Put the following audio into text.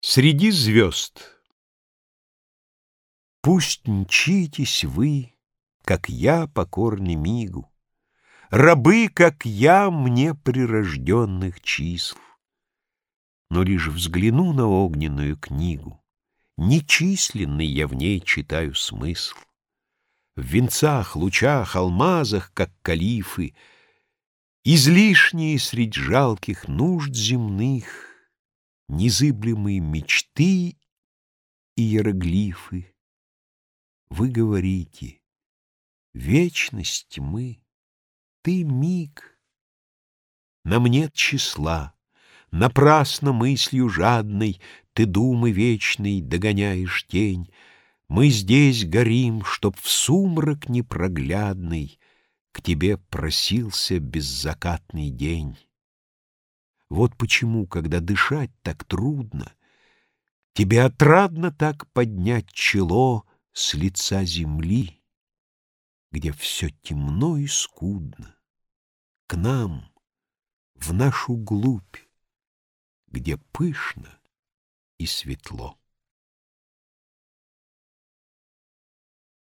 Среди звезд Пусть мчитесь вы, как я, покорный мигу, Рабы, как я, мне прирожденных чисел. Но лишь взгляну на огненную книгу, Нечисленный я в ней читаю смысл. В венцах, лучах, алмазах, как калифы, Излишние средь жалких нужд земных — Незыблемые мечты и иероглифы. Вы говорите, вечность мы, ты миг. Нам нет числа, напрасно мыслью жадной Ты думы вечной догоняешь тень. Мы здесь горим, чтоб в сумрак непроглядный К тебе просился беззакатный день. Вот почему, когда дышать так трудно, Тебе отрадно так поднять чело с лица земли, Где все темно и скудно, к нам, в нашу глубь, Где пышно и светло.